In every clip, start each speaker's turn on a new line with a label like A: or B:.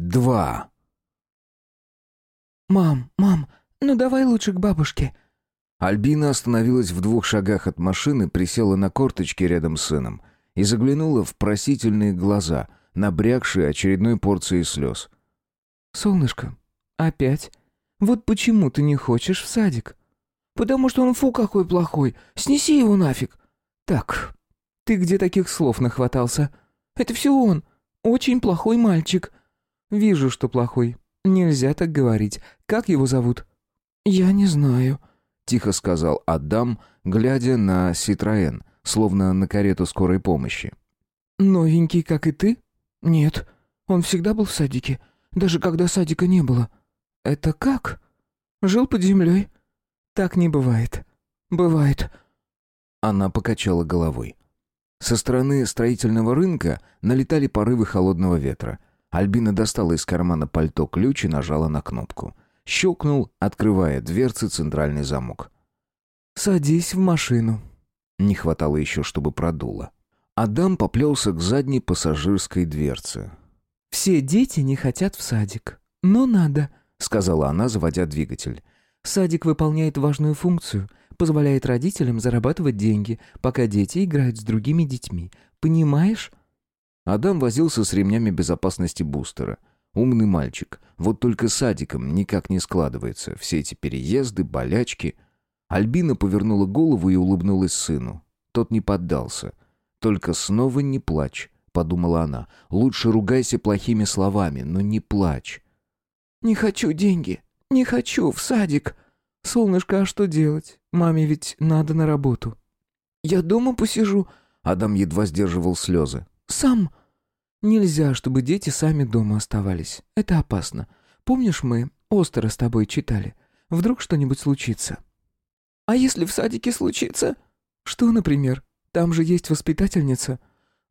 A: Два.
B: «Мам, мам, ну давай лучше к бабушке».
A: Альбина остановилась в двух шагах от машины, присела на корточки рядом с сыном и заглянула в просительные глаза, набрякшие очередной порцией слез.
B: «Солнышко, опять? Вот почему ты не хочешь в садик?» «Потому что он фу какой плохой. Снеси его нафиг». «Так, ты где таких слов нахватался?» «Это все он. Очень плохой мальчик». «Вижу, что плохой. Нельзя так говорить. Как его зовут?» «Я не знаю», —
A: тихо сказал Адам, глядя на Ситроен, словно на карету скорой помощи.
B: «Новенький, как и ты?» «Нет, он всегда был в садике, даже когда садика не было». «Это как?» «Жил под землей». «Так не бывает». «Бывает».
A: Она покачала головой. Со стороны строительного рынка налетали порывы холодного ветра. Альбина достала из кармана пальто ключ и нажала на кнопку. Щелкнул, открывая дверцы центральный замок.
B: «Садись в машину».
A: Не хватало еще, чтобы продуло. Адам поплелся к задней пассажирской дверце.
B: «Все дети не хотят в садик, но надо», — сказала она, заводя двигатель. «Садик выполняет важную функцию, позволяет родителям зарабатывать деньги, пока дети играют с другими детьми. Понимаешь?»
A: Адам возился с ремнями безопасности бустера. Умный мальчик. Вот только садиком никак не складывается. Все эти переезды, болячки. Альбина повернула голову и улыбнулась сыну. Тот не поддался. «Только снова не плачь», — подумала она. «Лучше ругайся плохими словами, но не плачь».
B: «Не хочу деньги. Не хочу в садик», «Солнышко, а что делать? Маме ведь надо на работу». «Я дома посижу».
A: Адам едва сдерживал слезы.
B: «Сам». «Нельзя, чтобы дети сами дома оставались. Это опасно. Помнишь, мы Остера с тобой читали? Вдруг что-нибудь случится?» «А если в садике случится?» «Что, например? Там же есть воспитательница.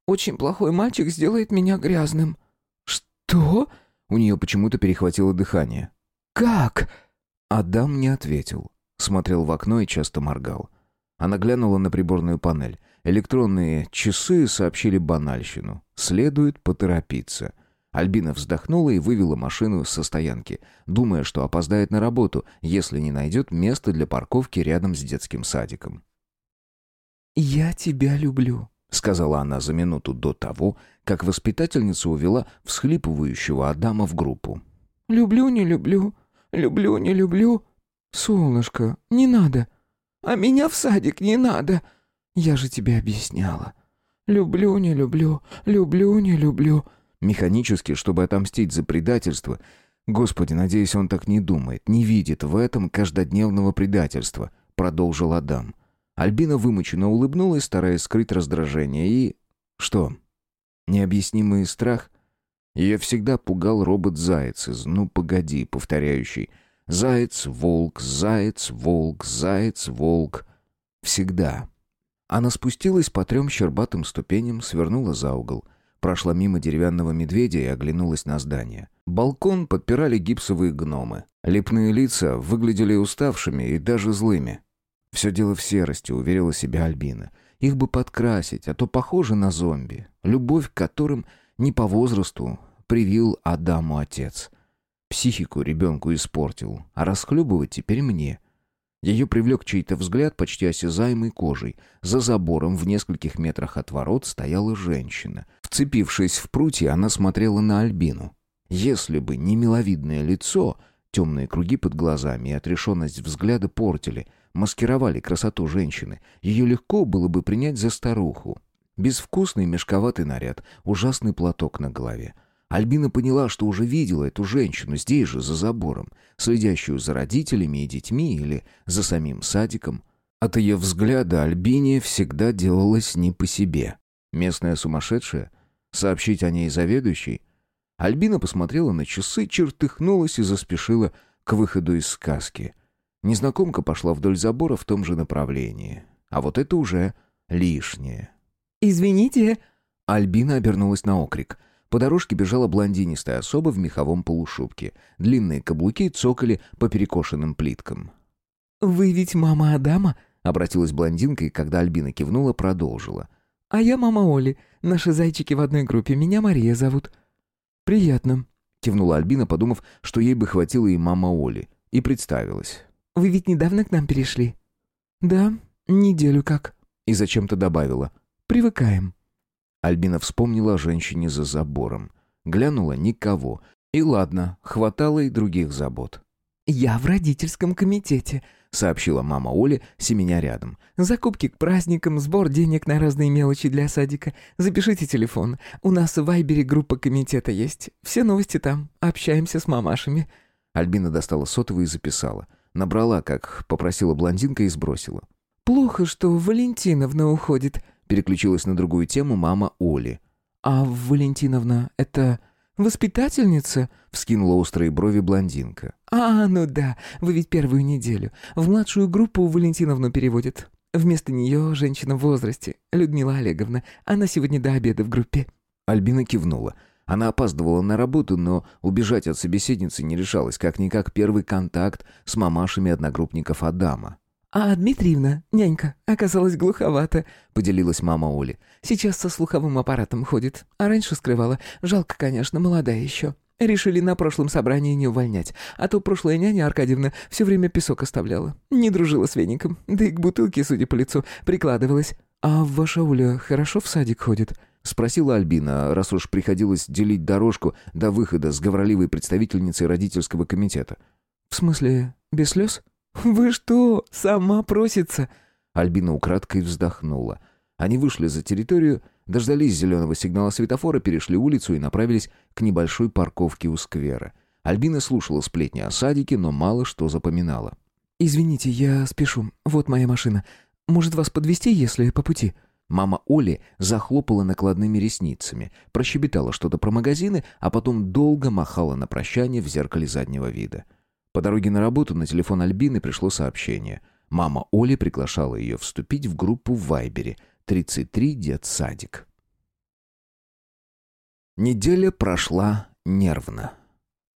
B: Очень плохой мальчик сделает меня грязным». «Что?»
A: У нее почему-то перехватило дыхание.
B: «Как?»
A: Адам не ответил. Смотрел в окно и часто моргал. Она глянула на приборную панель. Электронные часы сообщили банальщину. Следует поторопиться. Альбина вздохнула и вывела машину со стоянки, думая, что опоздает на работу, если не найдет место для парковки рядом с детским садиком.
B: «Я тебя люблю», —
A: сказала она за минуту до того, как воспитательница увела всхлипывающего Адама в группу.
B: «Люблю, не люблю. Люблю, не люблю. Солнышко, не надо. А меня в садик не надо. Я же тебе объясняла. Люблю, не люблю. Люблю, не люблю.
A: Механически, чтобы отомстить за предательство. Господи, надеюсь, он так не думает, не видит в этом каждодневного предательства, продолжил Адам. Альбина вымученно улыбнулась, стараясь скрыть раздражение, и... Что? Необъяснимый страх? Ее всегда пугал робот-заяц из «Ну, погоди», повторяющий «Заяц, волк, заяц, волк, заяц, волк». Всегда. Она спустилась по трем щербатым ступеням, свернула за угол, прошла мимо деревянного медведя и оглянулась на здание. Балкон подпирали гипсовые гномы. Лепные лица выглядели уставшими и даже злыми. «Все дело в серости», — уверила себя Альбина. «Их бы подкрасить, а то похоже на зомби, любовь к которым не по возрасту, привил Адаму отец. Психику ребенку испортил, а расхлебывать теперь мне. Ее привлек чей-то взгляд почти осязаемой кожей. За забором в нескольких метрах от ворот стояла женщина. Вцепившись в прутья, она смотрела на Альбину. Если бы не миловидное лицо, темные круги под глазами и отрешенность взгляда портили, маскировали красоту женщины, ее легко было бы принять за старуху. Безвкусный мешковатый наряд, ужасный платок на голове — Альбина поняла, что уже видела эту женщину здесь же, за забором, следящую за родителями и детьми или за самим садиком. От ее взгляда Альбине всегда делалось не по себе. Местная сумасшедшая? Сообщить о ней заведующей? Альбина посмотрела на часы, чертыхнулась и заспешила к выходу из сказки. Незнакомка пошла вдоль забора в том же направлении. А вот это уже лишнее.
B: «Извините!»
A: Альбина обернулась на окрик. По дорожке бежала блондинистая особа в меховом полушубке. Длинные каблуки цокали по перекошенным плиткам.
B: «Вы ведь мама Адама?»
A: — обратилась блондинка, и когда Альбина кивнула, продолжила.
B: «А я мама Оли. Наши зайчики в одной группе. Меня Мария зовут».
A: «Приятно», — кивнула Альбина, подумав, что ей бы хватило и мама Оли, и представилась.
B: «Вы ведь недавно к нам перешли?» «Да, неделю как».
A: И зачем-то добавила.
B: «Привыкаем».
A: Альбина вспомнила о женщине за забором. Глянула никого. И ладно, хватало и других забот.
B: «Я в родительском комитете», — сообщила мама Оли, семеня рядом. «Закупки к праздникам, сбор денег на разные мелочи для садика. Запишите телефон. У нас в Вайбере группа комитета есть. Все новости там. Общаемся с мамашами».
A: Альбина достала сотовый и записала. Набрала, как попросила блондинка, и сбросила.
B: «Плохо, что Валентиновна уходит», — переключилась на другую тему мама Оли. «А Валентиновна — это воспитательница?» — вскинула острые брови блондинка. «А, ну да, вы ведь первую неделю. В младшую группу Валентиновну переводят. Вместо нее женщина в возрасте, Людмила Олеговна. Она сегодня до обеда в группе».
A: Альбина кивнула. Она опаздывала на работу, но убежать от собеседницы не решалась, как-никак первый контакт с мамашами одногруппников Адама.
B: «А Дмитриевна, нянька, оказалась глуховата», — поделилась мама Оли. «Сейчас со слуховым аппаратом ходит, а раньше скрывала. Жалко, конечно, молодая еще. Решили на прошлом собрании не увольнять, а то прошлая няня Аркадьевна все время песок оставляла. Не дружила с веником, да и к бутылке, судя по лицу, прикладывалась». «А ваша Оля хорошо в садик ходит?»
A: — спросила Альбина, раз уж приходилось делить дорожку до выхода с говорливой представительницей родительского комитета.
B: «В смысле, без слез?» «Вы что, сама просится?»
A: Альбина украдкой вздохнула. Они вышли за территорию, дождались зеленого сигнала светофора, перешли улицу и направились к небольшой парковке у сквера. Альбина слушала сплетни о садике, но мало что запоминала.
B: «Извините, я спешу. Вот моя машина. Может, вас подвести, если по пути?»
A: Мама Оли захлопала накладными ресницами, прощебетала что-то про магазины, а потом долго махала на прощание в зеркале заднего вида. По дороге на работу на телефон Альбины пришло сообщение. Мама Оли приглашала ее вступить в группу в Вайбере «33 детсадик». Неделя прошла нервно.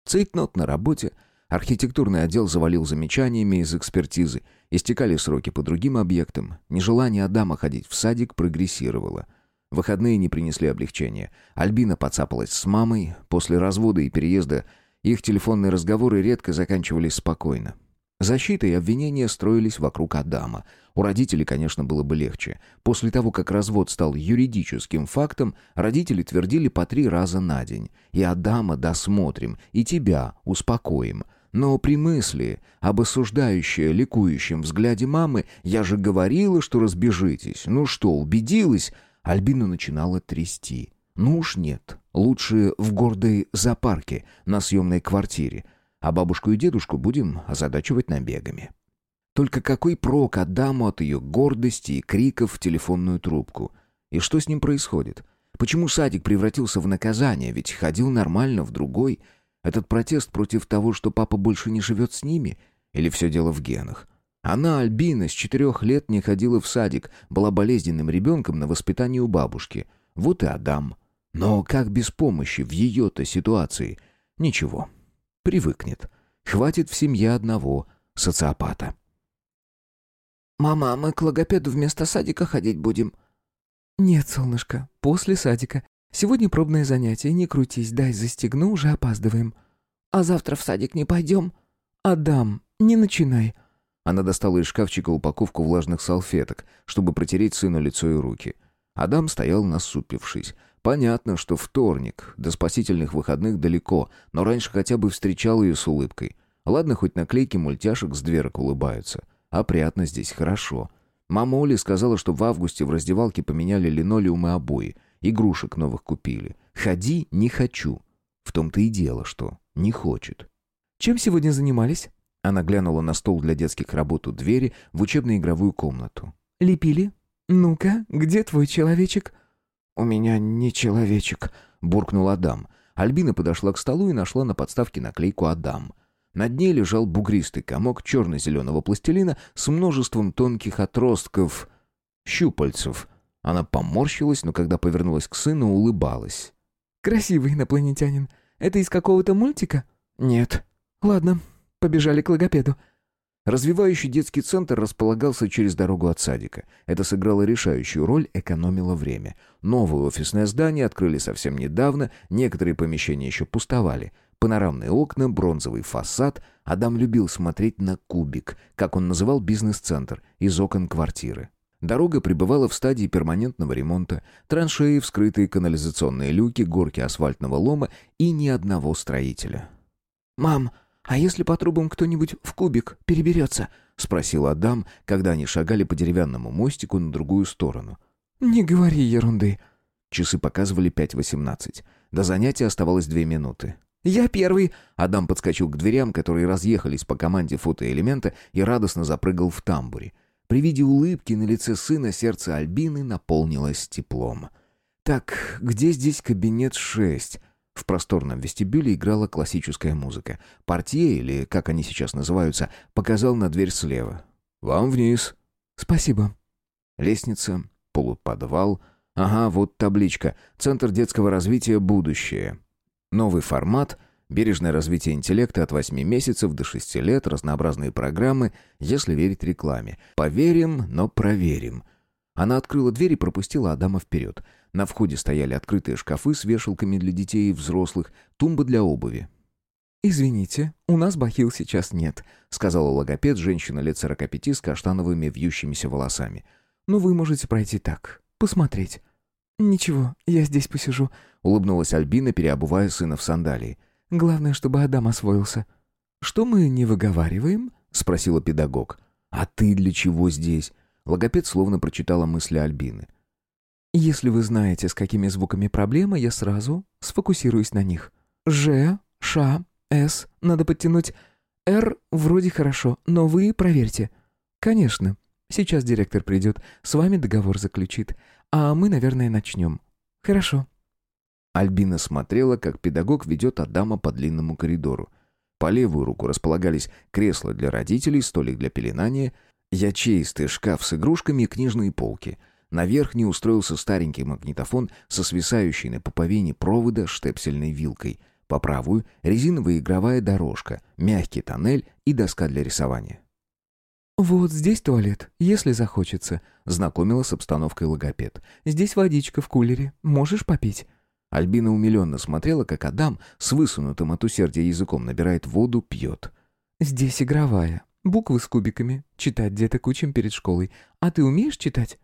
A: Цейтнот на работе, архитектурный отдел завалил замечаниями из экспертизы, истекали сроки по другим объектам, нежелание Адама ходить в садик прогрессировало. Выходные не принесли облегчения. Альбина подцапалась с мамой, после развода и переезда их телефонные разговоры редко заканчивались спокойно. Защита и обвинения строились вокруг Адама. У родителей, конечно, было бы легче. После того, как развод стал юридическим фактом, родители твердили по три раза на день. «И Адама досмотрим, и тебя успокоим». Но при мысли об осуждающей, ликующем взгляде мамы «я же говорила, что разбежитесь», «ну что, убедилась?» Альбину начинала трясти. Ну уж нет. Лучше в гордой зоопарке, на съемной квартире. А бабушку и дедушку будем озадачивать набегами. Только какой прок Адаму от ее гордости и криков в телефонную трубку? И что с ним происходит? Почему садик превратился в наказание, ведь ходил нормально в другой? Этот протест против того, что папа больше не живет с ними? Или все дело в генах? Она, Альбина, с четырех лет не ходила в садик, была болезненным ребенком на воспитании у бабушки. Вот и Адам. Но как без помощи в ее-то ситуации? Ничего. Привыкнет. Хватит в семье одного социопата.
B: «Мама, мы к логопеду вместо садика ходить будем?» «Нет, солнышко, после садика. Сегодня пробное занятие, не крутись, дай застегну, уже опаздываем». «А завтра в садик не пойдем?» «Адам, не начинай».
A: Она достала из шкафчика упаковку влажных салфеток, чтобы протереть сыну лицо и руки. Адам стоял насупившись. Понятно, что вторник, до спасительных выходных далеко, но раньше хотя бы встречал ее с улыбкой. Ладно, хоть наклейки мультяшек с дверок улыбаются. Опрятно здесь, хорошо. Мама Оли сказала, что в августе в раздевалке поменяли линолеум и обои. Игрушек новых купили. Ходи не хочу. В том-то и дело, что не хочет.
B: «Чем сегодня занимались?»
A: Она глянула на стол для детских работ у двери в учебно-игровую комнату.
B: «Лепили? Ну-ка, где твой человечек?»
A: «У меня не человечек», — буркнул Адам. Альбина подошла к столу и нашла на подставке наклейку «Адам». На дне лежал бугристый комок черно-зеленого пластилина с множеством тонких отростков, щупальцев. Она поморщилась, но когда повернулась к сыну, улыбалась.
B: «Красивый инопланетянин. Это из какого-то мультика?»
A: «Нет».
B: «Ладно, побежали к логопеду.
A: Развивающий детский центр располагался через дорогу от садика. Это сыграло решающую роль, экономило время. Новое офисное здание открыли совсем недавно, некоторые помещения еще пустовали. Панорамные окна, бронзовый фасад. Адам любил смотреть на кубик, как он называл бизнес-центр, из окон квартиры. Дорога пребывала в стадии перманентного ремонта, траншеи, вскрытые канализационные люки, горки асфальтного лома и ни одного строителя.
B: «Мам, а если по трубам кто-нибудь в кубик переберется?» — спросил
A: Адам, когда они шагали по деревянному мостику на другую сторону.
B: «Не говори ерунды».
A: Часы показывали 5.18. До занятия оставалось две минуты.
B: «Я первый!»
A: Адам подскочил к дверям, которые разъехались по команде фотоэлемента и радостно запрыгал в тамбуре. При виде улыбки на лице сына сердце Альбины наполнилось теплом. «Так, где здесь кабинет 6?» В просторном вестибюле играла классическая музыка. Портье, или как они сейчас называются, показал на дверь слева. «Вам вниз».
B: «Спасибо».
A: Лестница, полуподвал. Ага, вот табличка. Центр детского развития «Будущее». Новый формат — Бережное развитие интеллекта от 8 месяцев до 6 лет, разнообразные программы, если верить рекламе. Поверим, но проверим. Она открыла дверь и пропустила Адама вперед. На входе стояли открытые шкафы с вешалками для детей и взрослых, тумба для обуви.
B: «Извините, у нас бахил сейчас нет», — сказала логопед, женщина лет 45 с каштановыми вьющимися волосами. «Но вы можете пройти так, посмотреть». «Ничего, я здесь посижу», — улыбнулась Альбина, переобувая сына в сандалии. Главное, чтобы Адам освоился. Что мы не выговариваем? спросила педагог.
A: А ты для чего здесь? Логопед словно прочитала мысли Альбины.
B: Если вы знаете, с какими звуками проблема, я сразу сфокусируюсь на них. Ж, Ш, С надо подтянуть. Р вроде хорошо, но вы проверьте. Конечно. Сейчас директор придет, с вами договор заключит. А мы, наверное, начнем. Хорошо.
A: Альбина смотрела, как педагог ведет Адама по длинному коридору. По левую руку располагались кресла для родителей, столик для пеленания, ячеистый шкаф с игрушками и книжные полки. На верхней устроился старенький магнитофон со свисающей на пуповине провода штепсельной вилкой. По правую — резиновая игровая дорожка, мягкий тоннель и доска для рисования.
B: «Вот здесь туалет, если захочется», — знакомила с обстановкой логопед. «Здесь водичка в кулере, можешь попить».
A: Альбина умиленно смотрела, как Адам с высунутым от усердия языком набирает воду, пьет.
B: «Здесь игровая. Буквы с кубиками. Читать деток учим перед школой. А ты умеешь читать?»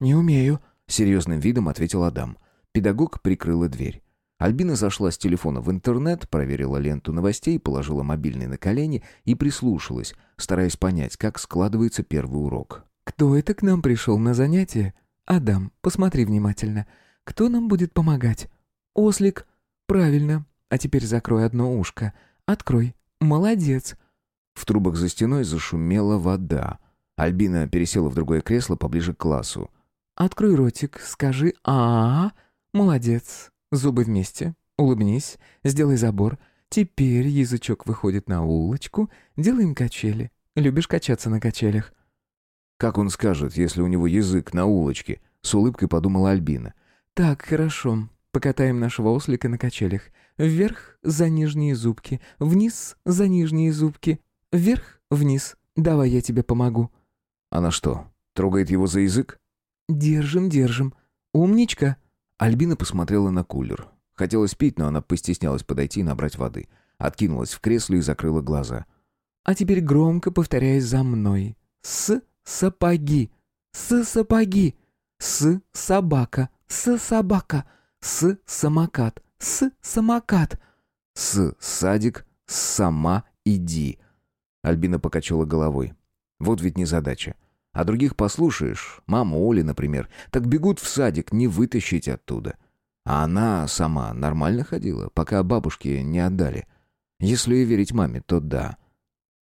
A: «Не умею», — серьезным видом ответил Адам. Педагог прикрыла дверь. Альбина зашла с телефона в интернет, проверила ленту новостей, положила мобильный на колени и прислушалась, стараясь понять, как складывается первый урок.
B: «Кто это к нам пришел на занятие? Адам, посмотри внимательно. Кто нам будет помогать?» «Ослик». «Правильно. А теперь закрой одно ушко. Открой. Молодец».
A: В трубах за стеной зашумела вода. Альбина пересела в другое кресло поближе к классу.
B: «Открой ротик, скажи а, -а, -а. Молодец. Зубы вместе. Улыбнись. Сделай забор. Теперь язычок выходит на улочку. Делаем качели. Любишь качаться на качелях?»
A: «Как он скажет, если у него язык на улочке?» С улыбкой подумала Альбина.
B: «Так, хорошо. Покатаем нашего ослика на качелях. Вверх за нижние зубки, вниз за нижние зубки, вверх, вниз. Давай я тебе помогу».
A: «Она что, трогает его за язык?»
B: «Держим, держим. Умничка».
A: Альбина посмотрела на кулер. Хотелось пить, но она постеснялась подойти и набрать воды. Откинулась в кресле и закрыла глаза.
B: «А теперь громко повторяй за мной. С сапоги, с сапоги, с собака, с собака». С самокат. С самокат.
A: С садик. Сама иди. Альбина покачала головой. Вот ведь не задача. А других послушаешь, мама Оли, например, так бегут в садик, не вытащить оттуда. А она сама нормально ходила, пока бабушки не отдали. Если верить маме, то да.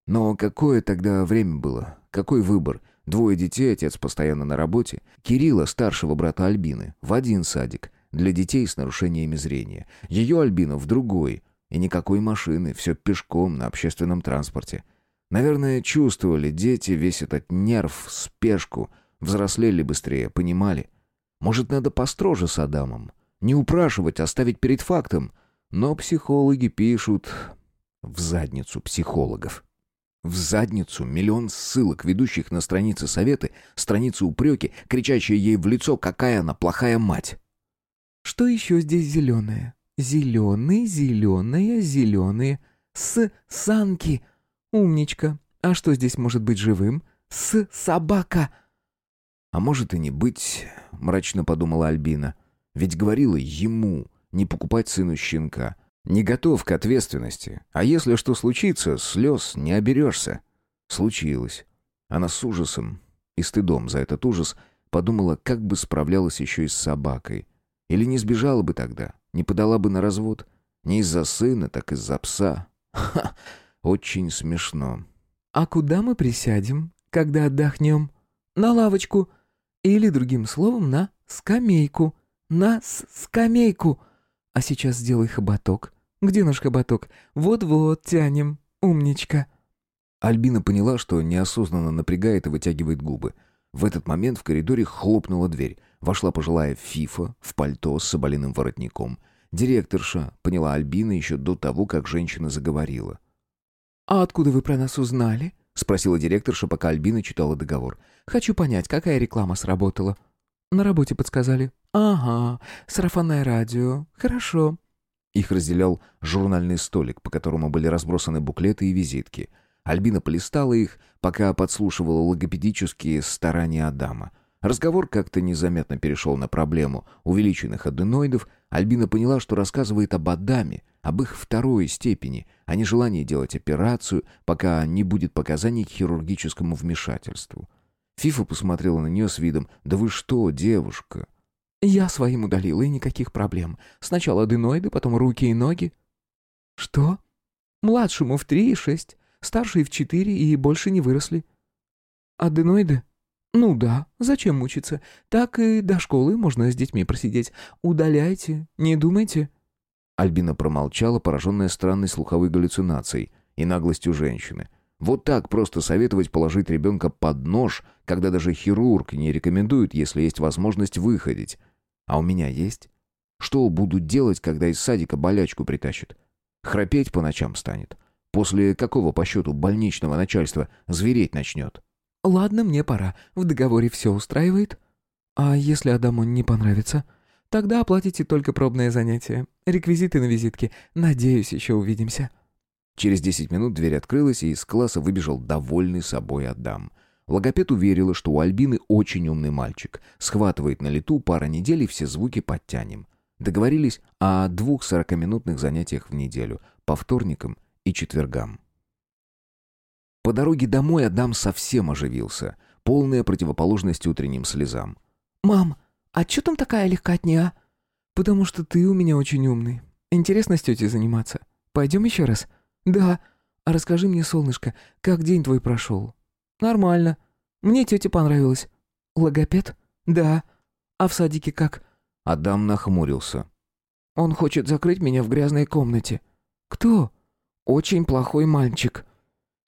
A: Но какое тогда время было? Какой выбор? Двое детей, отец постоянно на работе. Кирилла, старшего брата Альбины, в один садик для детей с нарушениями зрения. Ее Альбина в другой. И никакой машины, все пешком на общественном транспорте. Наверное, чувствовали дети весь этот нерв, спешку, взрослели быстрее, понимали. Может, надо построже с Адамом? Не упрашивать, оставить перед фактом. Но психологи пишут в задницу психологов. В задницу миллион ссылок, ведущих на страницы советы, страницы упреки, кричащие ей в лицо, какая она плохая мать.
B: Что еще здесь зеленое? Зеленый, зеленая, зеленые. С санки. Умничка. А что здесь может быть живым? С собака.
A: А может и не быть, мрачно подумала Альбина. Ведь говорила ему не покупать сыну щенка. Не готов к ответственности. А если что случится, слез не оберешься. Случилось. Она с ужасом и стыдом за этот ужас подумала, как бы справлялась еще и с собакой. Или не сбежала бы тогда, не подала бы на развод. Не из-за сына, так из-за пса. Ха, очень смешно.
B: «А куда мы присядем, когда отдохнем? На лавочку. Или, другим словом, на скамейку. На скамейку. А сейчас сделай хоботок. Где наш хоботок? Вот-вот, тянем. Умничка».
A: Альбина поняла, что неосознанно напрягает и вытягивает губы. В этот момент в коридоре хлопнула дверь. Вошла пожилая фифа в пальто с соболиным воротником. Директорша поняла Альбина еще до того, как женщина заговорила.
B: «А откуда вы про нас узнали?» — спросила директорша, пока Альбина читала договор. «Хочу понять, какая реклама сработала». «На работе подсказали». «Ага, сарафанное радио. Хорошо».
A: Их разделял журнальный столик, по которому были разбросаны буклеты и визитки. Альбина полистала их, пока подслушивала логопедические старания Адама. Разговор как-то незаметно перешел на проблему увеличенных аденоидов. Альбина поняла, что рассказывает об Адаме, об их второй степени, а не желании делать операцию, пока не будет показаний к хирургическому вмешательству. Фифа посмотрела на нее с видом «Да вы что, девушка?»
B: «Я своим удалила, и никаких проблем. Сначала аденоиды, потом руки и ноги». «Что?» «Младшему в три и шесть, старший в четыре и больше не выросли». «Аденоиды?» «Ну да, зачем мучиться? Так и до школы можно с детьми просидеть. Удаляйте, не думайте».
A: Альбина промолчала, пораженная странной слуховой галлюцинацией и наглостью женщины. Вот так просто советовать положить ребенка под нож, когда даже хирург не рекомендует, если есть возможность выходить. А у меня есть. Что буду делать, когда из садика болячку притащит? Храпеть по ночам станет. После какого по счету больничного начальства звереть начнет?
B: «Ладно, мне пора. В договоре все устраивает?» «А если Адаму не понравится?» «Тогда оплатите только пробное занятие. Реквизиты на визитке. Надеюсь, еще увидимся».
A: Через десять минут дверь открылась, и из класса выбежал довольный собой Адам. Логопед уверила, что у Альбины очень умный мальчик. Схватывает на лету пара недель, и все звуки подтянем. Договорились о двух сорокаминутных занятиях в неделю, по вторникам и четвергам. По дороге домой Адам совсем оживился. Полная противоположность утренним слезам.
B: «Мам, а чё там такая легкотня?» «Потому что ты у меня очень умный. Интересно с тетей заниматься. Пойдем еще раз?» «Да. А расскажи мне, солнышко, как день твой прошел?» «Нормально. Мне тетя понравилась». «Логопед?» «Да. А в садике как?»
A: Адам нахмурился.
B: «Он хочет закрыть меня в грязной комнате». «Кто?» «Очень плохой мальчик».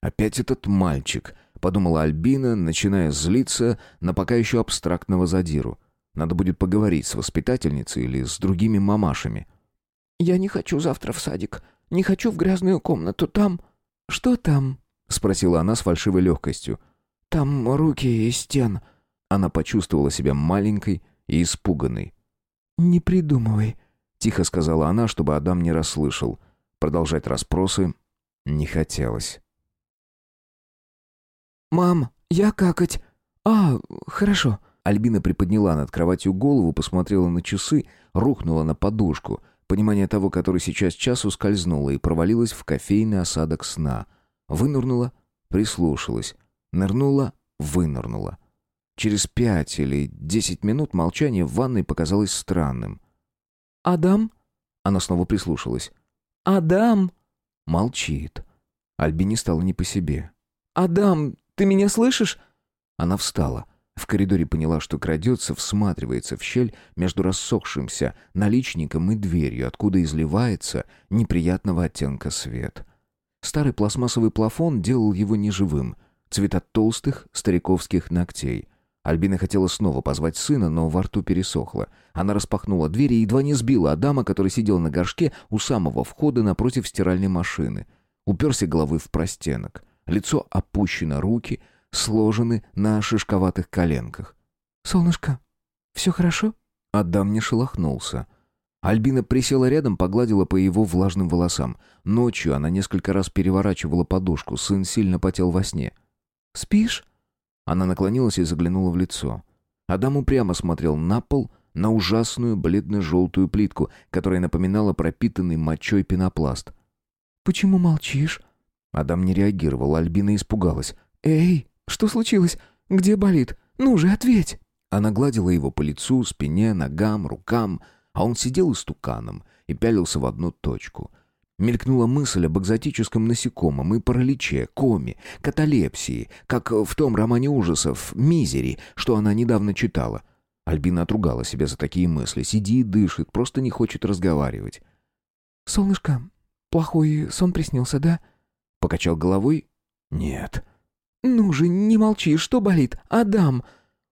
A: «Опять этот мальчик», — подумала Альбина, начиная злиться на пока еще абстрактного задиру. «Надо будет поговорить с воспитательницей или с другими мамашами».
B: «Я не хочу завтра в садик. Не хочу в грязную комнату. Там...» «Что там?» — спросила она с фальшивой легкостью. «Там руки и стен».
A: Она почувствовала себя маленькой и испуганной.
B: «Не придумывай», —
A: тихо сказала она, чтобы Адам не расслышал. Продолжать расспросы не хотелось.
B: «Мам, я какать...» «А, хорошо».
A: Альбина приподняла над кроватью голову, посмотрела на часы, рухнула на подушку. Понимание того, который сейчас час, ускользнуло и провалилась в кофейный осадок сна. Вынырнула, прислушалась. Нырнула, вынырнула. Через пять или десять минут молчание в ванной показалось странным.
B: «Адам?»
A: Она снова прислушалась.
B: «Адам?»
A: Молчит. Альбине стало не по себе.
B: «Адам, ты меня слышишь?»
A: Она встала. В коридоре поняла, что крадется, всматривается в щель между рассохшимся наличником и дверью, откуда изливается неприятного оттенка свет. Старый пластмассовый плафон делал его неживым. Цвета толстых стариковских ногтей. Альбина хотела снова позвать сына, но во рту пересохло. Она распахнула дверь и едва не сбила Адама, который сидел на горшке у самого входа напротив стиральной машины. Уперся головой в простенок. Лицо опущено, руки сложены на шишковатых коленках.
B: «Солнышко, все хорошо?»
A: Адам не шелохнулся. Альбина присела рядом, погладила по его влажным волосам. Ночью она несколько раз переворачивала подушку, сын сильно потел во сне.
B: «Спишь?»
A: Она наклонилась и заглянула в лицо. Адам упрямо смотрел на пол, на ужасную бледно-желтую плитку, которая напоминала пропитанный мочой пенопласт.
B: «Почему молчишь?»
A: Адам не реагировал, Альбина испугалась.
B: «Эй, что случилось? Где болит? Ну же, ответь!»
A: Она гладила его по лицу, спине, ногам, рукам, а он сидел истуканом и пялился в одну точку. Мелькнула мысль об экзотическом насекомом и параличе, коме, каталепсии, как в том романе ужасов «Мизери», что она недавно читала. Альбина отругала себя за такие мысли. Сиди и дышит, просто не хочет разговаривать.
B: «Солнышко, плохой сон приснился, да?»
A: Покачал головой. «Нет».
B: «Ну же, не молчи, что болит? Адам!»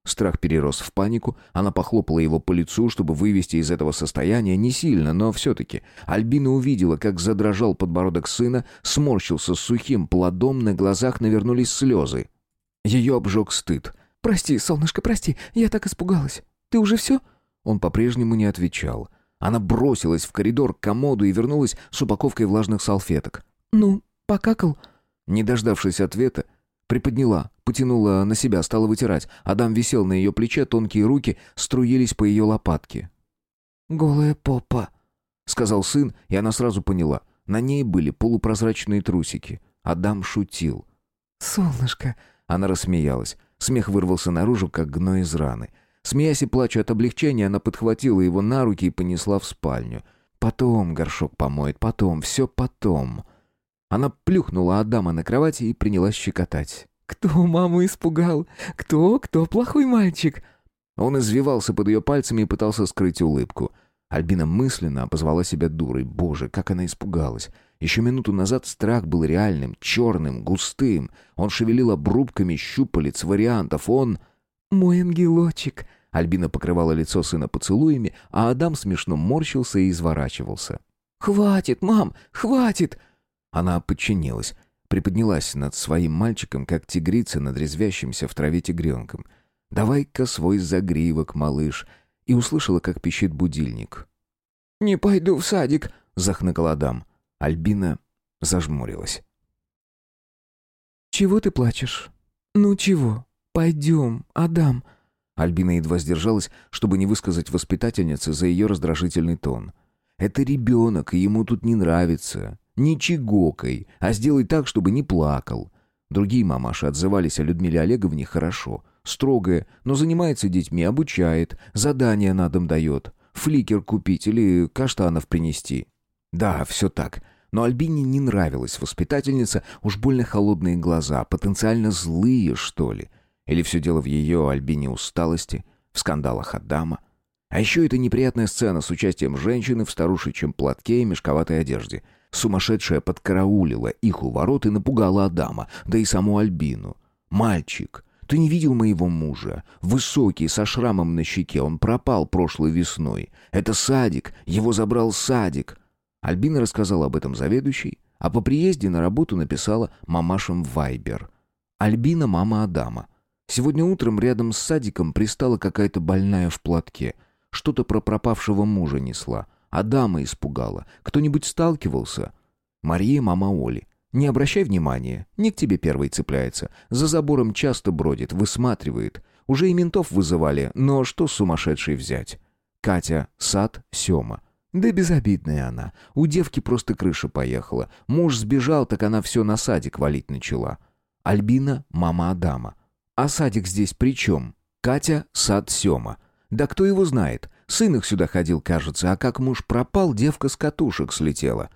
A: Страх перерос в панику, она похлопала его по лицу, чтобы вывести из этого состояния, не сильно, но все-таки. Альбина увидела, как задрожал подбородок сына, сморщился с сухим плодом, на глазах навернулись слезы. Ее обжег стыд.
B: «Прости, солнышко, прости, я так испугалась. Ты уже все?»
A: Он по-прежнему не отвечал. Она бросилась в коридор к комоду и вернулась с упаковкой влажных салфеток.
B: «Ну, покакал?»
A: Не дождавшись ответа, Приподняла, потянула на себя, стала вытирать. Адам висел на ее плече, тонкие руки струились по ее лопатке.
B: «Голая попа», —
A: сказал сын, и она сразу поняла. На ней были полупрозрачные трусики. Адам шутил.
B: «Солнышко», —
A: она рассмеялась. Смех вырвался наружу, как гной из раны. Смеясь и плача от облегчения, она подхватила его на руки и понесла в спальню. Потом горшок помоет, потом, все потом. Она плюхнула Адама на кровати и принялась щекотать.
B: «Кто маму испугал? Кто? Кто плохой мальчик?»
A: Он извивался под ее пальцами и пытался скрыть улыбку. Альбина мысленно обозвала себя дурой. Боже, как она испугалась. Еще минуту назад страх был реальным, черным, густым. Он шевелил обрубками щупалец, вариантов. Он...
B: «Мой ангелочек!»
A: Альбина покрывала лицо сына поцелуями, а Адам смешно морщился и изворачивался.
B: «Хватит, мам, хватит!»
A: Она подчинилась, приподнялась над своим мальчиком, как тигрица над резвящимся в траве тигренком. «Давай-ка свой загривок, малыш!» и услышала, как пищит будильник.
B: «Не пойду в садик», —
A: захныкал Адам. Альбина зажмурилась.
B: «Чего ты плачешь? Ну чего? Пойдем, Адам».
A: Альбина едва сдержалась, чтобы не высказать воспитательнице за ее раздражительный тон. «Это ребенок, и ему тут не нравится. Не чигокой, а сделай так, чтобы не плакал. Другие мамаши отзывались о Людмиле Олеговне хорошо. Строгая, но занимается детьми, обучает, задания на дом дает. Фликер купить или каштанов принести. Да, все так. Но Альбине не нравилась воспитательница, уж больно холодные глаза, потенциально злые, что ли. Или все дело в ее, Альбине, усталости, в скандалах Адама. А еще эта неприятная сцена с участием женщины в старушечьем платке и мешковатой одежде — Сумасшедшая подкараулила их у ворот и напугала Адама, да и саму Альбину. «Мальчик, ты не видел моего мужа? Высокий, со шрамом на щеке, он пропал прошлой весной. Это Садик, его забрал Садик». Альбина рассказала об этом заведующей, а по приезде на работу написала мамашам Вайбер. Альбина — мама Адама. Сегодня утром рядом с Садиком пристала какая-то больная в платке. Что-то про пропавшего мужа несла. Адама испугала. Кто-нибудь сталкивался? Мария, мама Оли. Не обращай внимания, не к тебе первой цепляется. За забором часто бродит, высматривает. Уже и ментов вызывали, но что сумасшедшей взять? Катя, сад, Сема. Да безобидная она. У девки просто крыша поехала. Муж сбежал, так она все на садик валить начала. Альбина, мама Адама. А садик здесь при чем? Катя, сад, Сема. Да кто его знает? Сын их сюда ходил, кажется, а как муж пропал, девка с катушек слетела.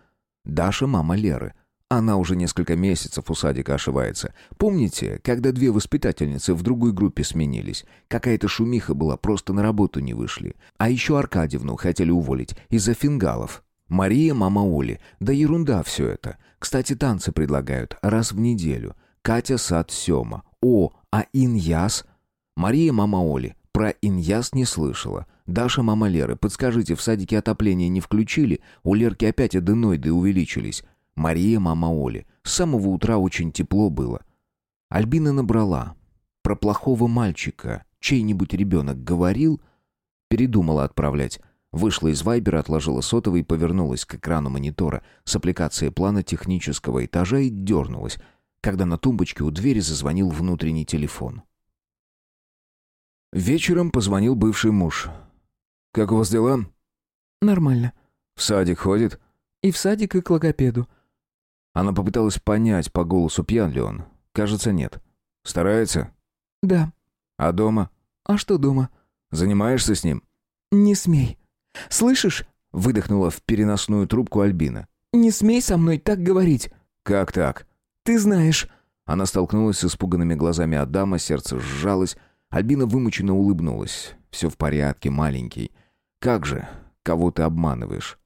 A: Даша — мама Леры. Она уже несколько месяцев у садика ошивается. Помните, когда две воспитательницы в другой группе сменились? Какая-то шумиха была, просто на работу не вышли. А еще Аркадьевну хотели уволить из-за фингалов. Мария — мама Оли. Да ерунда все это. Кстати, танцы предлагают раз в неделю. Катя — сад Сема. О, а Иньяс? Мария — мама Оли. Про Иньяс не слышала. Даша, мама Леры, подскажите, в садике отопление не включили? У Лерки опять аденоиды увеличились. Мария, мама Оли. С самого утра очень тепло было. Альбина набрала. Про плохого мальчика чей-нибудь ребенок говорил? Передумала отправлять. Вышла из вайбера, отложила сотовый, повернулась к экрану монитора с аппликацией плана технического этажа и дернулась, когда на тумбочке у двери зазвонил внутренний телефон. Вечером позвонил бывший муж. «Как у вас дела?»
B: «Нормально.
A: В садик ходит?»
B: И в садик, и к логопеду».
A: Она попыталась понять по голосу, пьян ли он. Кажется, нет. «Старается?»
B: «Да».
A: «А дома?»
B: «А что дома?»
A: «Занимаешься с ним?»
B: «Не смей».
A: «Слышишь?» — выдохнула в переносную трубку Альбина.
B: «Не смей со мной так говорить».
A: «Как так?»
B: «Ты знаешь».
A: Она столкнулась с испуганными глазами Адама, сердце сжалось. Альбина вымученно улыбнулась. «Все в порядке, маленький. Как же? Кого ты обманываешь?»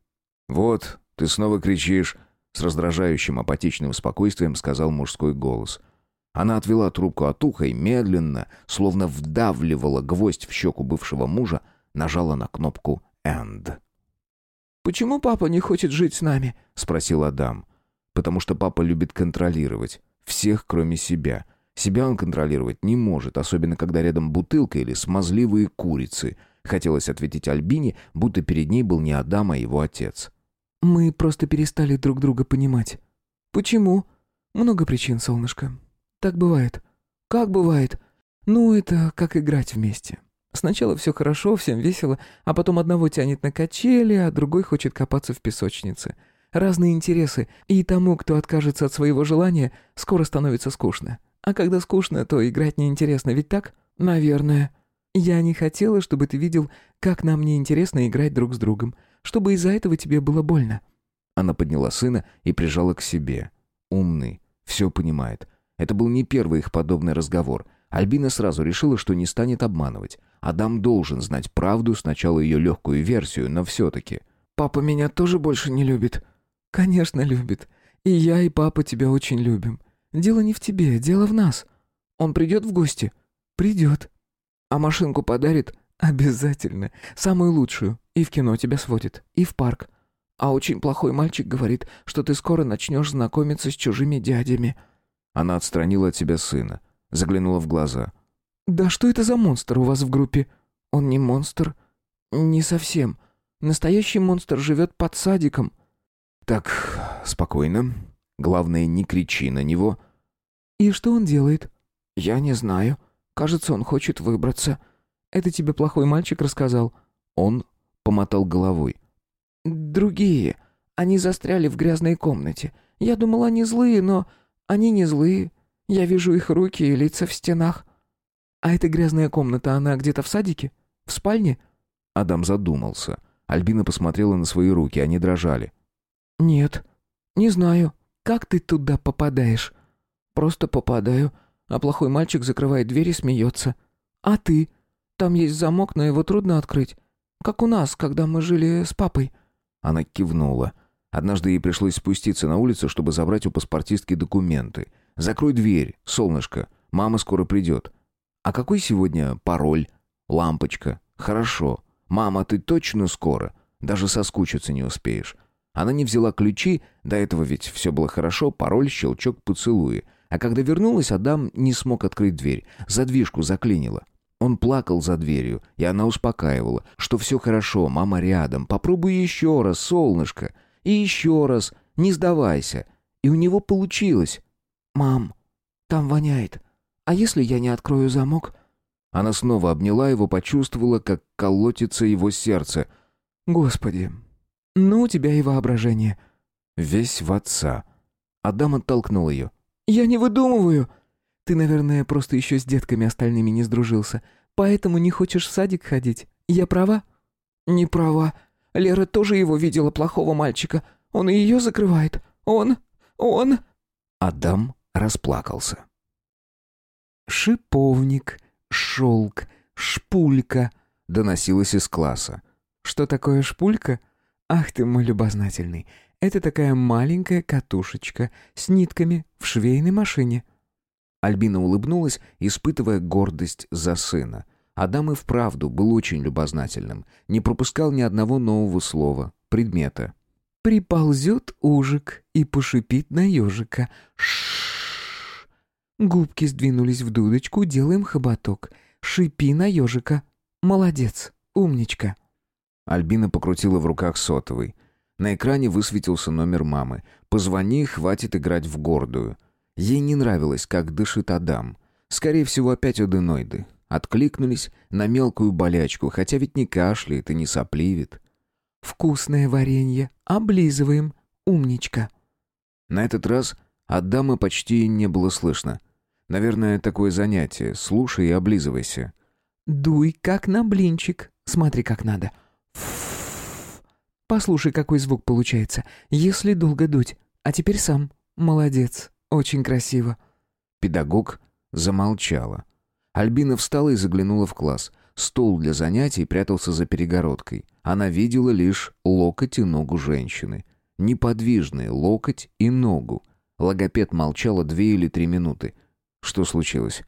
A: «Вот, ты снова кричишь», — с раздражающим апатичным спокойствием сказал мужской голос. Она отвела трубку от уха и медленно, словно вдавливала гвоздь в щеку бывшего мужа, нажала на кнопку «End».
B: «Почему папа не хочет жить с нами?»
A: — спросил Адам. «Потому что папа любит контролировать. Всех, кроме себя. Себя он контролировать не может, особенно когда рядом бутылка или смазливые курицы». Хотелось ответить Альбине, будто перед ней был не Адам, а его отец.
B: «Мы просто перестали друг друга понимать». «Почему?» «Много причин, солнышко. Так бывает». «Как бывает?» «Ну, это как играть вместе. Сначала все хорошо, всем весело, а потом одного тянет на качели, а другой хочет копаться в песочнице. Разные интересы, и тому, кто откажется от своего желания, скоро становится скучно. А когда скучно, то играть неинтересно, ведь так? Наверное. Я не хотела, чтобы ты видел, как нам неинтересно играть друг с другом, чтобы из-за этого тебе было больно».
A: Она подняла сына и прижала к себе. Умный, все понимает. Это был не первый их подобный разговор. Альбина сразу решила, что не станет обманывать. Адам должен знать правду, сначала ее легкую версию, но все-таки.
B: «Папа меня тоже больше не любит?» «Конечно, любит. И я, и папа тебя очень любим. Дело не в тебе, дело в нас. Он придет в гости?» «Придет. А машинку подарит?» «Обязательно. Самую лучшую. И в кино тебя сводит, и в парк. А очень плохой мальчик говорит, что ты скоро начнешь знакомиться с чужими дядями».
A: Она отстранила от себя сына, заглянула в глаза.
B: «Да что это за монстр у вас в группе?» «Он не монстр. Не совсем. Настоящий монстр живет под садиком».
A: «Так, спокойно. Главное, не кричи на него».
B: «И что он делает?» «Я не знаю. Кажется, он хочет выбраться. Это тебе плохой мальчик рассказал?»
A: Он помотал головой.
B: «Другие. Они застряли в грязной комнате. Я думал, они злые, но они не злые. Я вижу их руки и лица в стенах. А эта грязная комната, она где-то в садике? В спальне?»
A: Адам задумался. Альбина посмотрела на свои руки, они дрожали.
B: «Нет, не знаю. Как ты туда попадаешь?» «Просто попадаю, а плохой мальчик закрывает дверь и смеется. А ты? Там есть замок, но его трудно открыть. Как у нас, когда мы жили с папой».
A: Она кивнула. Однажды ей пришлось спуститься на улицу, чтобы забрать у паспортистки документы. «Закрой дверь, солнышко. Мама скоро придет». «А какой сегодня пароль?» «Лампочка. Хорошо. Мама, ты точно скоро? Даже соскучиться не успеешь». Она не взяла ключи, до этого ведь все было хорошо, пароль, щелчок, поцелуи. А когда вернулась, Адам не смог открыть дверь. Задвижку заклинило. Он плакал за дверью, и она успокаивала, что все хорошо, мама рядом, попробуй еще раз, солнышко. И еще раз, не сдавайся. И у него получилось.
B: «Мам, там воняет. А если я не открою замок?»
A: Она снова обняла его, почувствовала, как колотится его сердце.
B: «Господи, ну у тебя и воображение».
A: Весь в отца. Адам оттолкнул ее.
B: «Я не выдумываю!» «Ты, наверное, просто еще с детками остальными не сдружился, поэтому не хочешь в садик ходить. Я права?» «Не права. Лера тоже его видела, плохого мальчика. Он и ее закрывает. Он... он...»
A: Адам расплакался.
B: «Шиповник, шелк, шпулька», — доносилось из класса. «Что такое шпулька? Ах ты мой любознательный. Это такая маленькая катушечка с нитками в швейной машине».
A: Альбина улыбнулась, испытывая гордость за сына. Адам и вправду был очень любознательным, не пропускал ни одного нового слова, предмета.
B: «Приползет ужик и пошипит на ежика. Ш Губки сдвинулись в дудочку, делаем хоботок. Шипи на ежика. Молодец, умничка.
A: Альбина покрутила в руках сотовый. На экране высветился номер мамы. «Позвони, хватит играть в гордую». Ей не нравилось, как дышит Адам. Скорее всего, опять аденоиды. Откликнулись на мелкую болячку, хотя ведь не кашляет и не сопливит.
B: «Вкусное варенье. Облизываем. Умничка».
A: На этот раз от дамы почти не было слышно. Наверное, такое занятие. Слушай и облизывайся.
B: «Дуй, как на блинчик. Смотри, как надо. Послушай, какой звук получается, если долго дуть. А теперь сам. Молодец. Очень красиво».
A: Педагог замолчала. Альбина встала и заглянула в класс. Стол для занятий прятался за перегородкой. Она видела лишь локоть и ногу женщины. Неподвижные локоть и ногу. Логопед молчала две или три минуты. Что случилось?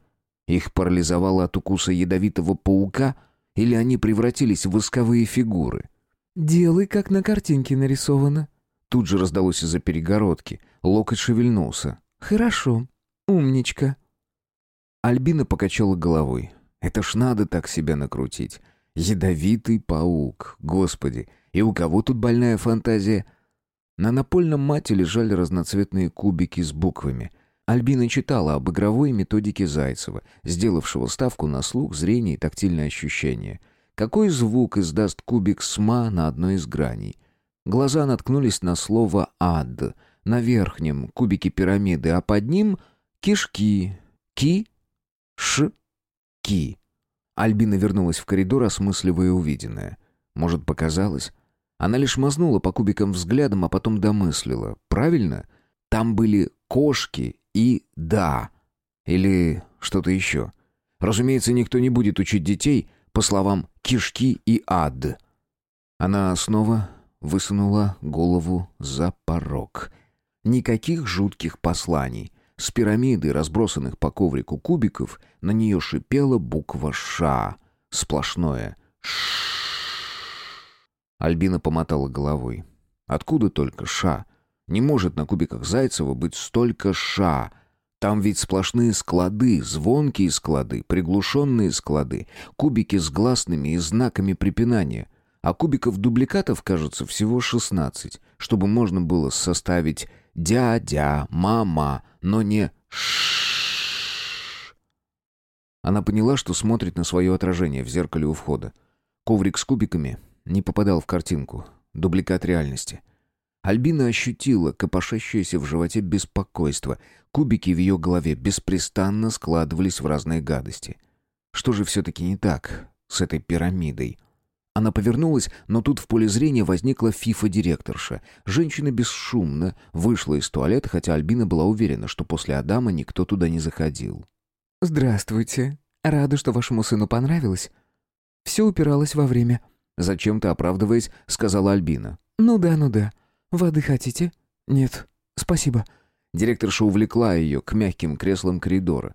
A: Их парализовало от укуса ядовитого паука или они превратились в восковые фигуры?
B: «Делай, как на картинке нарисовано».
A: Тут же раздалось из-за перегородки. Локоть шевельнулся.
B: «Хорошо. Умничка».
A: Альбина покачала головой. «Это ж надо так себя накрутить. Ядовитый паук. Господи, и у кого тут больная фантазия?» На напольном мате лежали разноцветные кубики с буквами — Альбина читала об игровой методике Зайцева, сделавшего ставку на слух, зрение и тактильное ощущение. Какой звук издаст кубик СМА на одной из граней? Глаза наткнулись на слово «ад», на верхнем кубике пирамиды, а под ним — кишки, ки, ш, ки. Альбина вернулась в коридор, осмысливая увиденное. Может, показалось? Она лишь мазнула по кубикам взглядом, а потом домыслила. Правильно? Там были кошки и «да». Или что-то еще. Разумеется, никто не будет учить детей по словам «кишки» и «ад». Она снова высунула голову за порог. Никаких жутких посланий. С пирамиды, разбросанных по коврику кубиков, на нее шипела буква «Ш». Сплошное «Ш». Альбина помотала головой. Откуда только «Ш»? Не может на кубиках Зайцева быть столько ша. Там ведь сплошные склады, звонкие склады, приглушенные склады, кубики с гласными и знаками препинания. А кубиков дубликатов, кажется, всего 16, чтобы можно было составить «дядя», «мама», но не «ш». Она поняла, что смотрит на свое отражение в зеркале у входа. Коврик с кубиками не попадал в картинку. Дубликат реальности — Альбина ощутила копошащееся в животе беспокойство. Кубики в ее голове беспрестанно складывались в разные гадости. Что же все-таки не так с этой пирамидой? Она повернулась, но тут в поле зрения возникла фифа-директорша. Женщина бесшумно вышла из туалета, хотя Альбина была уверена, что после Адама никто туда не заходил.
B: «Здравствуйте. Рада, что вашему сыну понравилось. Все упиралось во время».
A: Зачем-то оправдываясь, сказала Альбина.
B: «Ну да, ну да. «Воды хотите?» «Нет, спасибо».
A: Директорша увлекла ее к мягким креслам коридора.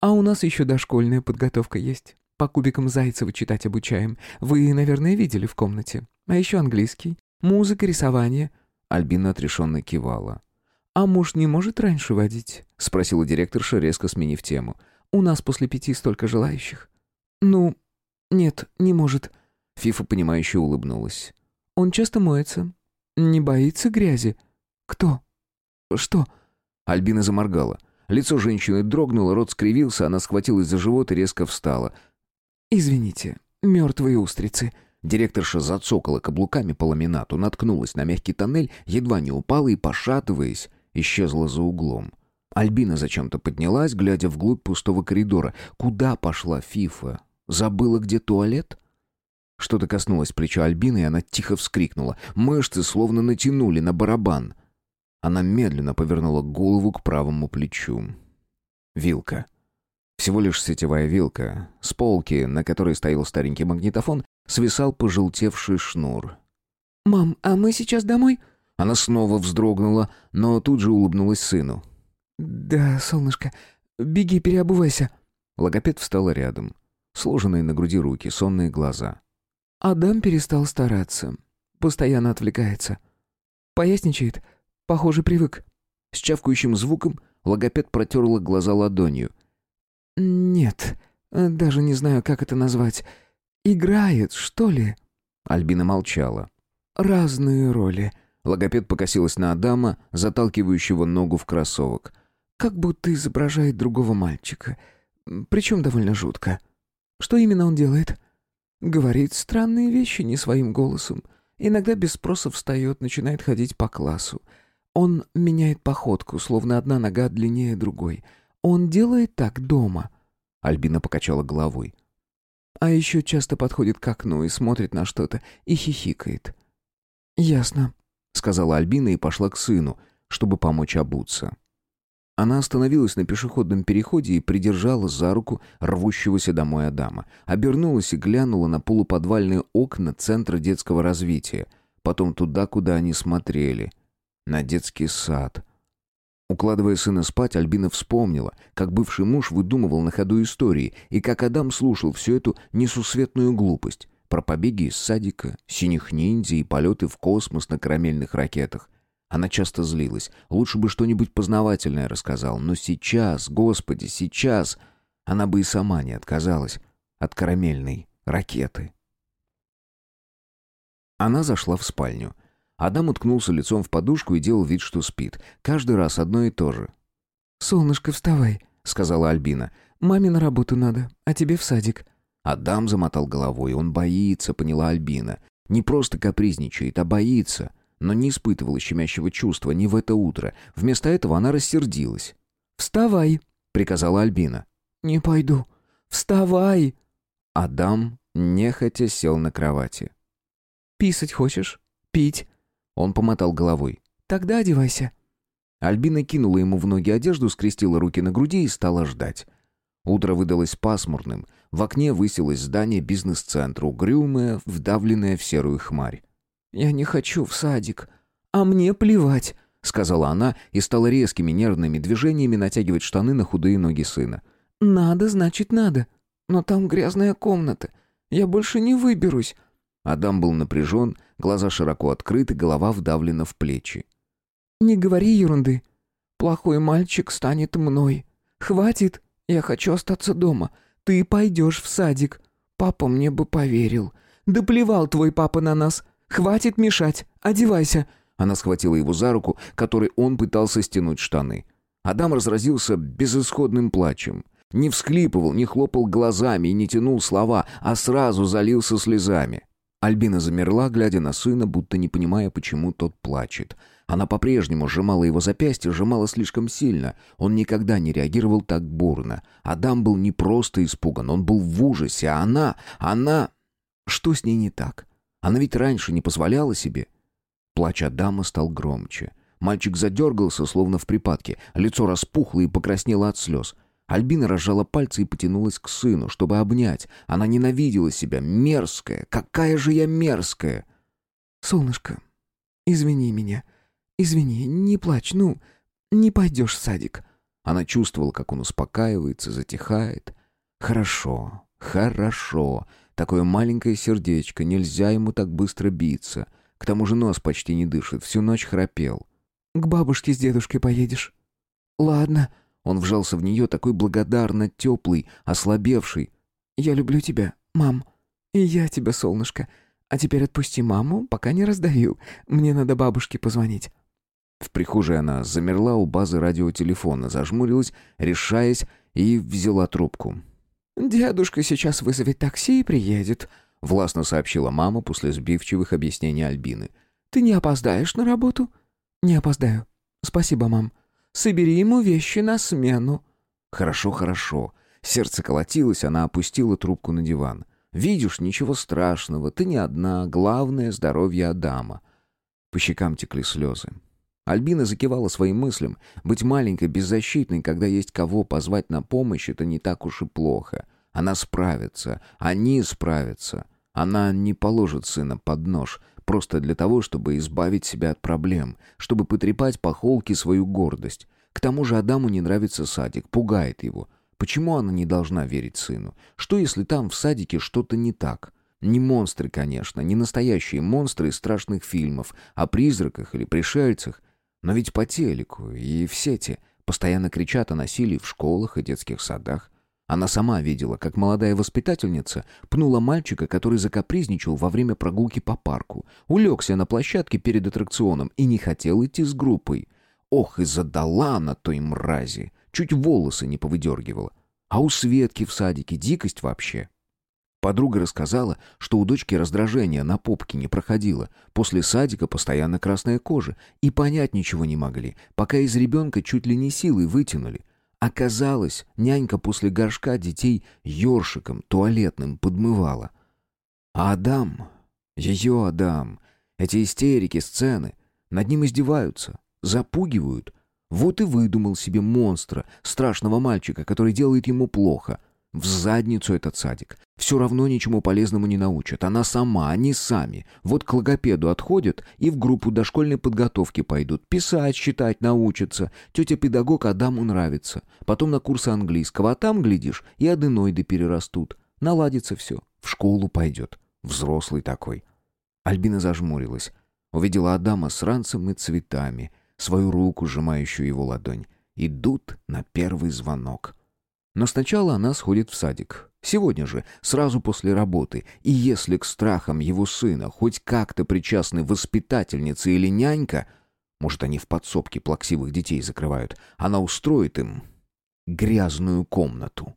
B: «А у нас еще дошкольная подготовка есть. По кубикам Зайцева читать обучаем. Вы, наверное, видели в комнате. А еще английский, музыка, рисование».
A: Альбина отрешенно кивала.
B: «А муж не может раньше водить?»
A: — спросила директорша, резко сменив тему.
B: «У нас после пяти столько желающих». «Ну, нет, не может».
A: Фифа, понимающе улыбнулась.
B: «Он часто моется. «Не боится грязи?» «Кто? Что?»
A: Альбина заморгала. Лицо женщины дрогнуло, рот скривился, она схватилась за живот и резко встала.
B: «Извините, мертвые устрицы».
A: Директорша зацокала каблуками по ламинату, наткнулась на мягкий тоннель, едва не упала и, пошатываясь, исчезла за углом. Альбина зачем-то поднялась, глядя вглубь пустого коридора. Куда пошла Фифа? Забыла, где туалет? Что-то коснулось плеча Альбины, и она тихо вскрикнула. Мышцы словно натянули на барабан. Она медленно повернула голову к правому плечу. Вилка. Всего лишь сетевая вилка. С полки, на которой стоял старенький магнитофон, свисал пожелтевший шнур.
B: «Мам, а мы сейчас домой?»
A: Она снова вздрогнула, но тут же улыбнулась сыну.
B: «Да, солнышко, беги, переобувайся».
A: Логопед встала рядом. Сложенные на груди руки, сонные глаза.
B: Адам перестал стараться. Постоянно отвлекается. Поясничает. Похоже, привык.
A: С чавкающим звуком логопед протерла глаза ладонью.
B: «Нет, даже не знаю, как это назвать. Играет, что ли?»
A: Альбина молчала.
B: «Разные роли»,
A: Логопед покосилась на Адама, заталкивающего ногу в кроссовок.
B: «Как будто изображает другого мальчика. Причем довольно жутко. Что именно он делает?» «Говорит странные вещи не своим голосом. Иногда без спроса встает, начинает ходить по классу. Он меняет походку, словно одна нога длиннее другой. Он делает так дома».
A: Альбина покачала головой.
B: «А еще часто подходит к окну и смотрит на что-то и хихикает». «Ясно», —
A: сказала Альбина и пошла к сыну, чтобы помочь обуться. Она остановилась на пешеходном переходе и придержала за руку рвущегося домой Адама. Обернулась и глянула на полуподвальные окна Центра детского развития. Потом туда, куда они смотрели. На детский сад. Укладывая сына спать, Альбина вспомнила, как бывший муж выдумывал на ходу истории, и как Адам слушал всю эту несусветную глупость про побеги из садика, синих ниндзя и полеты в космос на карамельных ракетах. Она часто злилась. Лучше бы что-нибудь познавательное рассказал. Но сейчас, господи, сейчас... Она бы и сама не отказалась от карамельной ракеты. Она зашла в спальню. Адам уткнулся лицом в подушку и делал вид, что спит. Каждый раз одно и то же.
B: «Солнышко, вставай», — сказала Альбина. «Маме на работу надо, а тебе в садик».
A: Адам замотал головой. Он боится, поняла Альбина. Не просто капризничает, а боится. Но не испытывала щемящего чувства ни в это утро. Вместо этого она рассердилась.
B: «Вставай», —
A: приказала Альбина.
B: «Не пойду. Вставай!»
A: Адам нехотя сел на кровати.
B: «Писать хочешь? Пить?»
A: Он помотал головой.
B: «Тогда одевайся».
A: Альбина кинула ему в ноги одежду, скрестила руки на груди и стала ждать. Утро выдалось пасмурным. В окне высилось здание бизнес-центра, угрюмое, вдавленное в серую хмарь.
B: «Я не хочу в садик. А мне плевать», — сказала она и стала резкими нервными движениями натягивать штаны на худые ноги сына. «Надо, значит, надо. Но там грязная комната. Я больше не выберусь».
A: Адам был напряжен, глаза широко открыты, голова вдавлена в плечи.
B: «Не говори ерунды. Плохой мальчик станет мной. Хватит. Я хочу остаться дома. Ты пойдешь в садик. Папа мне бы поверил. Да плевал твой папа на нас. Хватит мешать. Одевайся».
A: Она схватила его за руку, которой он пытался стянуть штаны. Адам разразился безысходным плачем. Не всхлипывал, не хлопал глазами и не тянул слова, а сразу залился слезами. Альбина замерла, глядя на сына, будто не понимая, почему тот плачет. Она по-прежнему сжимала его запястье, сжимала слишком сильно. Он никогда не реагировал так бурно. Адам был не просто испуган, он был в ужасе, а она... она... Что с ней не так? Она ведь раньше не позволяла себе. Плач Адама стал громче. Мальчик задергался, словно в припадке. Лицо распухло и покраснело от слез. Альбина разжала пальцы и потянулась к сыну, чтобы обнять. Она ненавидела себя. Мерзкая. Какая же я мерзкая.
B: «Солнышко, извини меня. Извини, не плачь. Ну, не пойдешь в садик».
A: Она чувствовала, как он успокаивается, затихает. «Хорошо, хорошо. Такое маленькое сердечко, нельзя ему так быстро биться. К тому же нос почти не дышит, всю ночь храпел».
B: «К бабушке с дедушкой поедешь?» «Ладно».
A: Он вжался в нее такой благодарно теплый, ослабевший.
B: «Я люблю тебя, мам. И я тебя, солнышко. А теперь отпусти маму, пока не раздавил. Мне надо бабушке позвонить».
A: В прихожей она замерла у базы радиотелефона, зажмурилась, решаясь, и взяла трубку.
B: «Дедушка сейчас вызовет такси и приедет», —
A: властно сообщила мама после сбивчивых объяснений Альбины.
B: «Ты не опоздаешь на работу?» «Не опоздаю. Спасибо, мам. Собери ему вещи на смену».
A: «Хорошо, хорошо». Сердце колотилось, она опустила трубку на диван. «Видишь, ничего страшного, ты не одна, главное — здоровье Адама». По щекам текли слезы. Альбина закивала своим мыслям. Быть маленькой, беззащитной, когда есть кого позвать на помощь, это не так уж и плохо. Она справится, они справятся. Она не положит сына под нож, просто для того, чтобы избавить себя от проблем, чтобы потрепать по холке свою гордость. К тому же Адаму не нравится садик, пугает его. Почему она не должна верить сыну? Что, если там в садике что-то не так? Не монстры, конечно, не настоящие монстры из страшных фильмов, о призраках или пришельцах. Но ведь по телеку и в сети постоянно кричат о насилии в школах и детских садах. Она сама видела, как молодая воспитательница пнула мальчика, который закапризничал во время прогулки по парку, улегся на площадке перед аттракционом и не хотел идти с группой. Ох, и задала она той мрази, чуть волосы не повыдергивала. А у Светки в садике дикость вообще. Подруга рассказала, что у дочки раздражение на попке не проходило, после садика постоянно красная кожа, и понять ничего не могли, пока из ребенка чуть ли не силой вытянули. Оказалось, нянька после горшка детей ёршиком туалетным подмывала. А Адам, ее Адам, эти истерики, сцены, над ним издеваются, запугивают. Вот и выдумал себе монстра, страшного мальчика, который делает ему плохо — в задницу этот садик. Все равно ничему полезному не научат. Она сама, они сами. Вот к логопеду отходят и в группу дошкольной подготовки пойдут. Писать, считать научатся. Тетя-педагог Адаму нравится. Потом на курсы английского. А там, глядишь, и аденоиды перерастут. Наладится все. В школу пойдет. Взрослый такой. Альбина зажмурилась. Увидела Адама с ранцем и цветами. Свою руку, сжимающую его ладонь. Идут на первый звонок. Но сначала она сходит в садик. Сегодня же, сразу после работы. И если к страхам его сына хоть как-то причастны воспитательница или нянька, может, они в подсобке плаксивых детей закрывают, она устроит им грязную комнату.